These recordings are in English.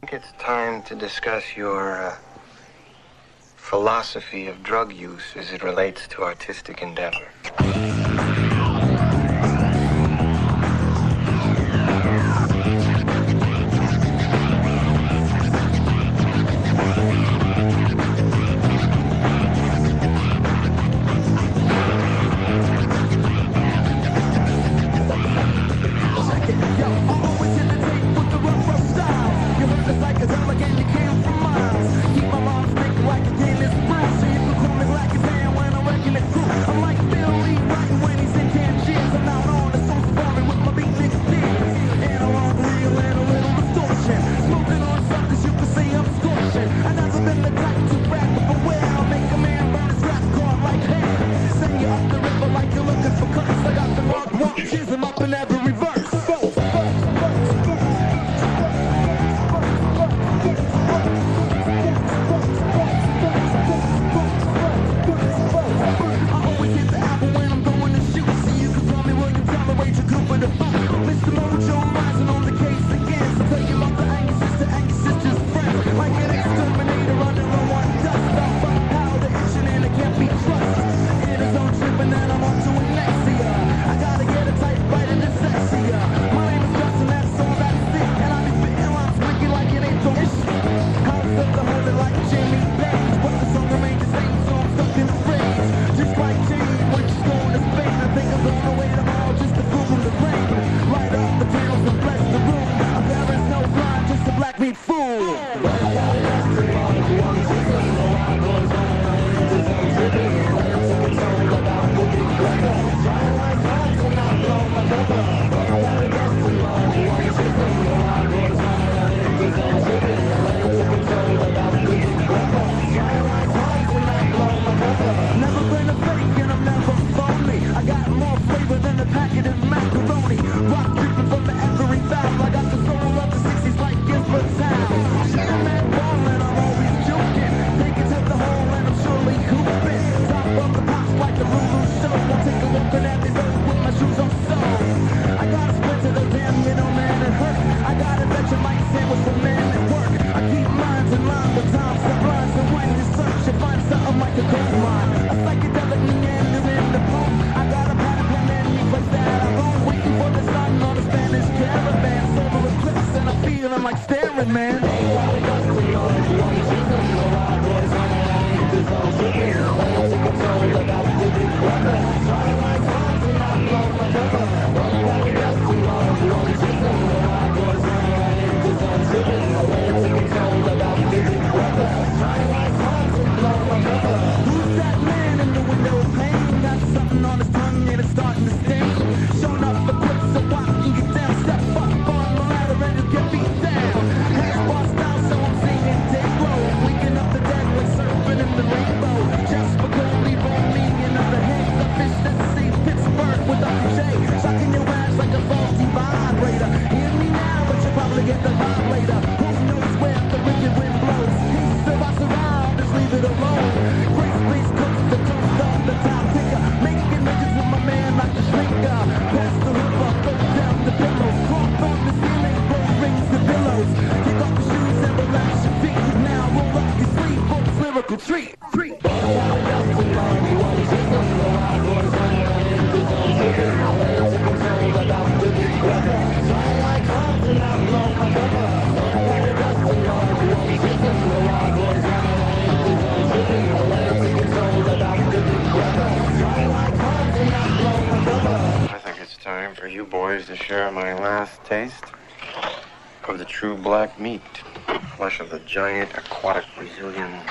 think it's time to discuss your uh, philosophy of drug use as it relates to artistic endeavor. man. Giant aquatic Brazilian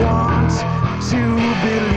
time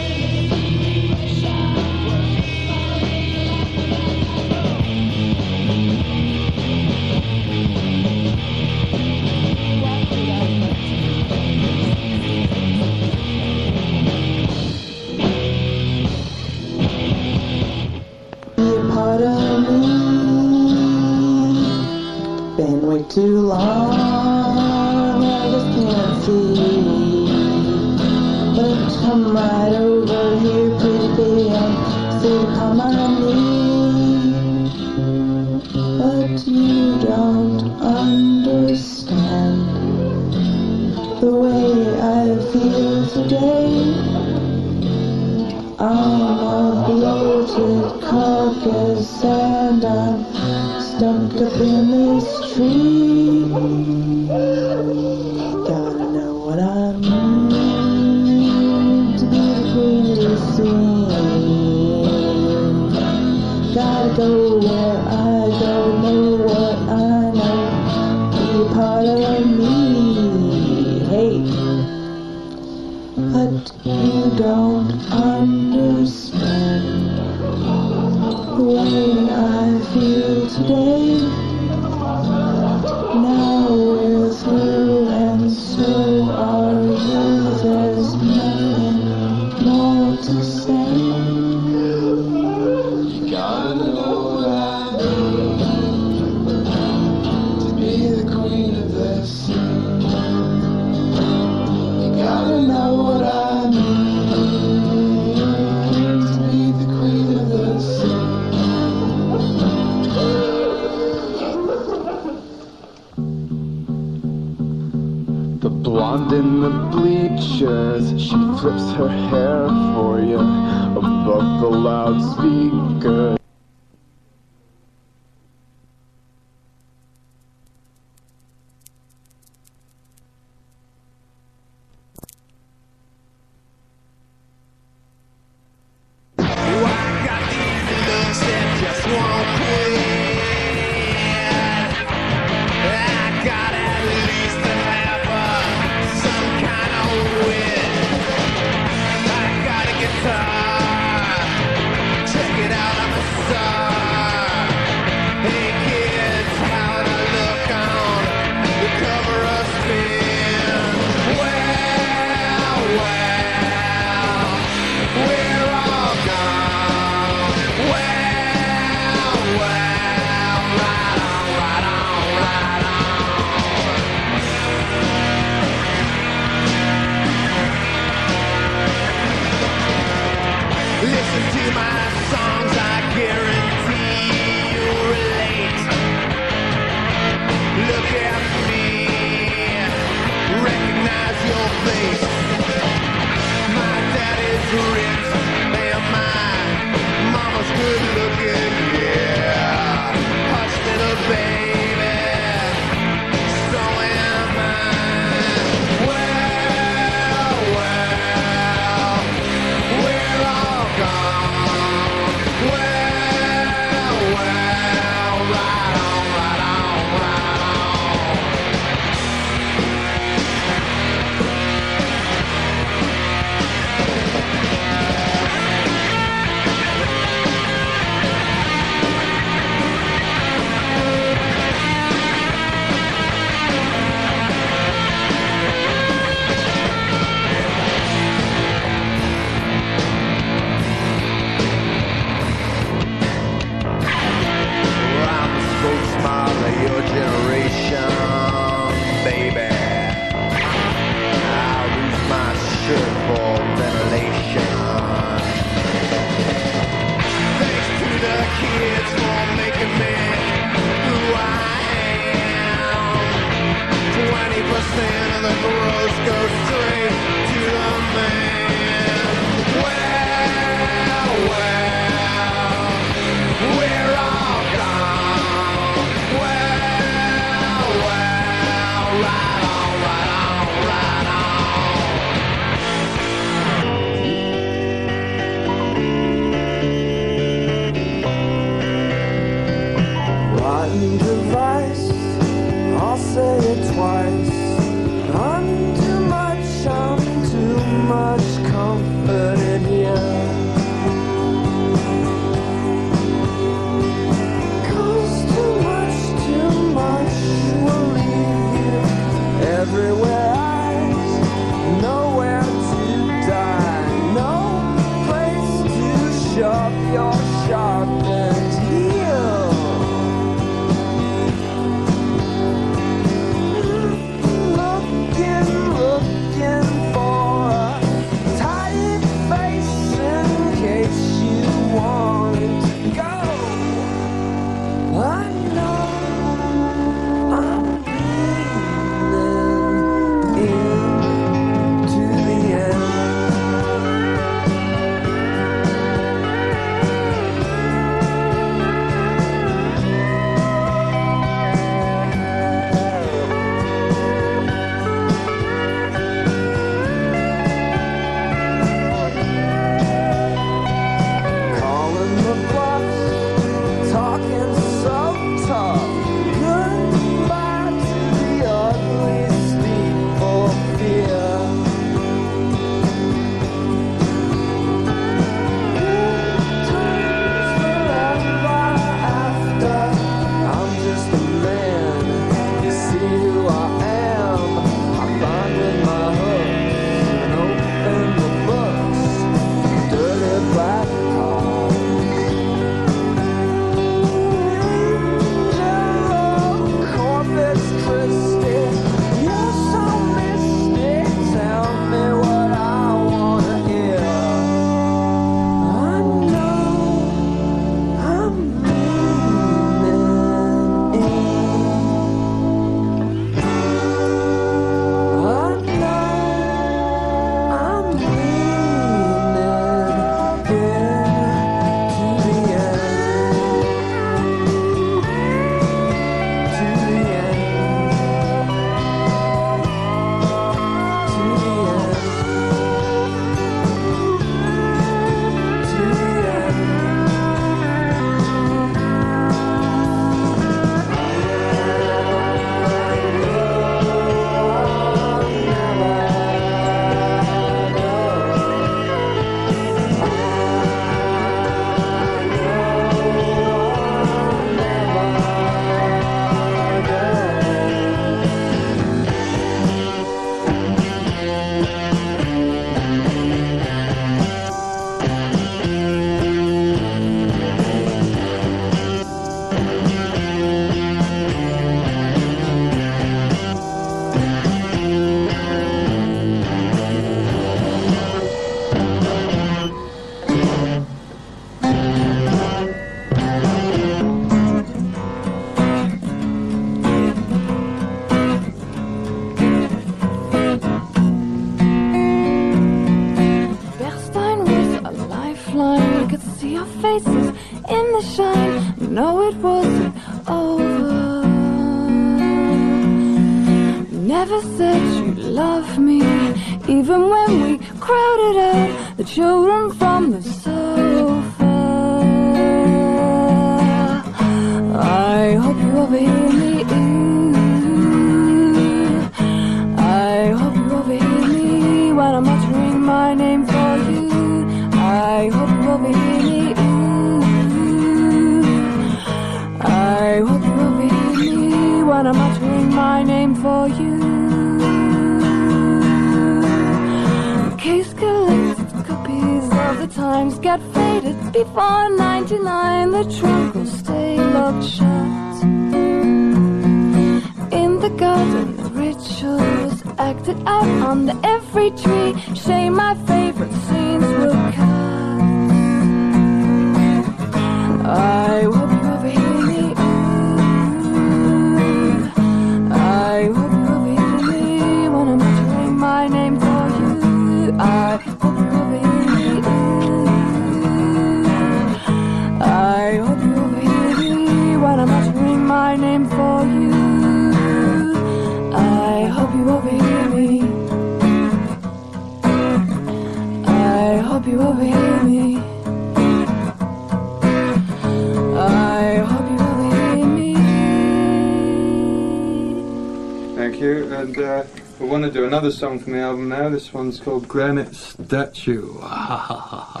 This one's called Granite Statue.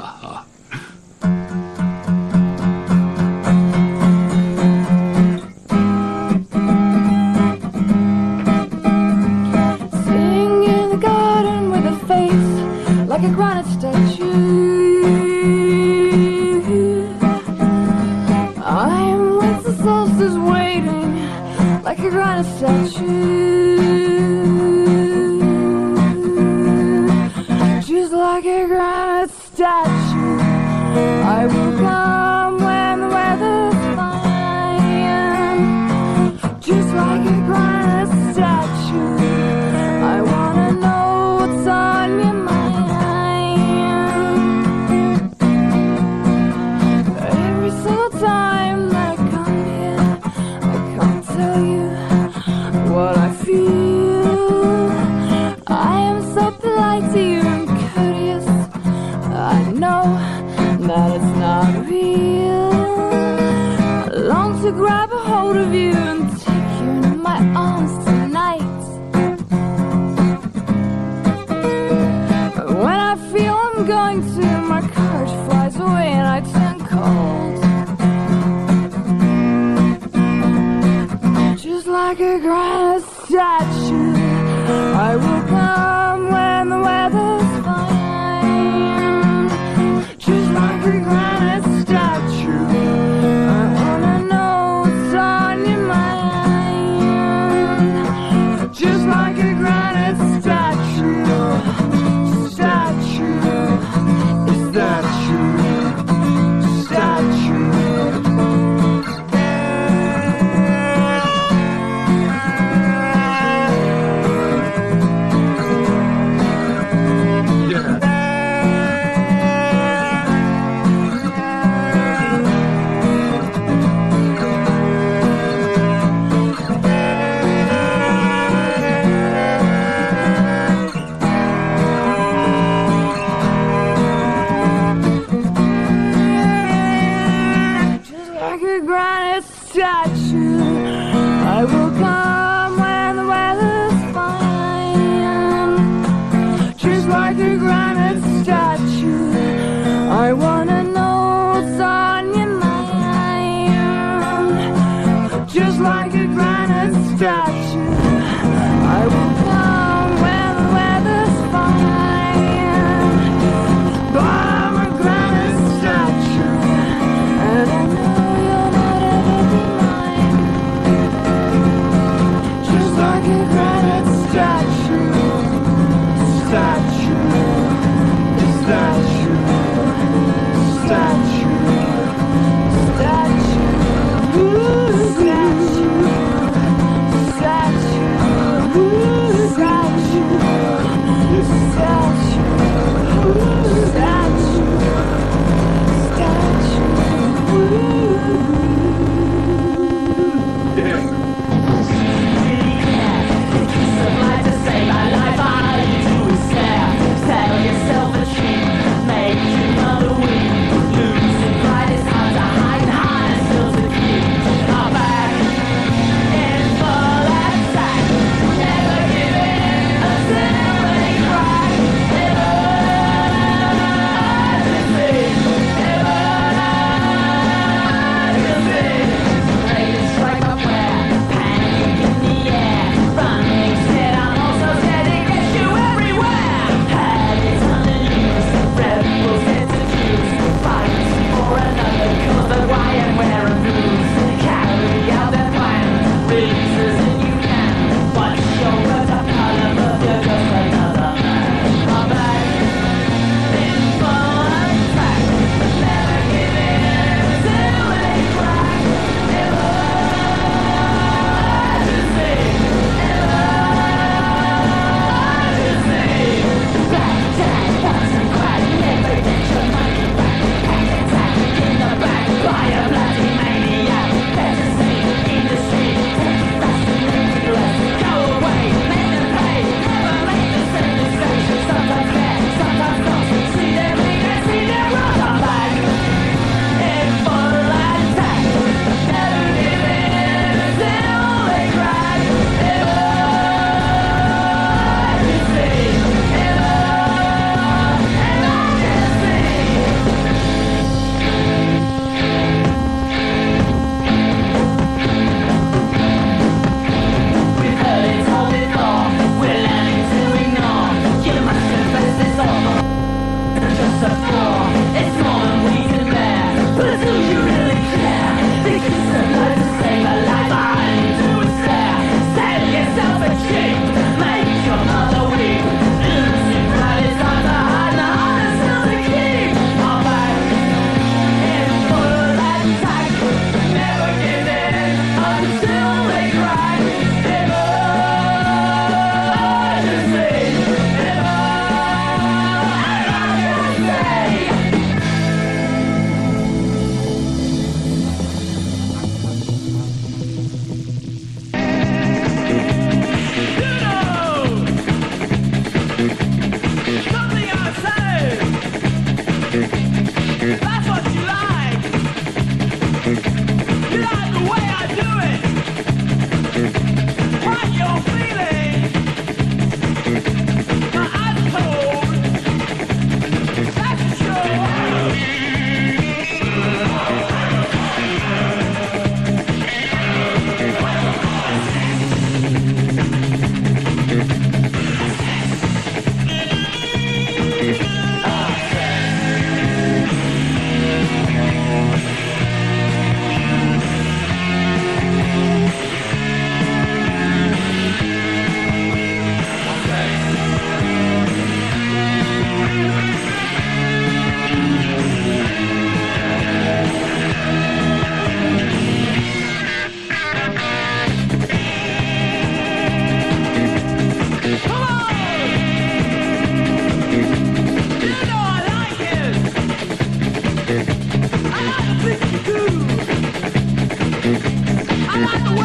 hold of you and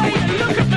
way you look at me.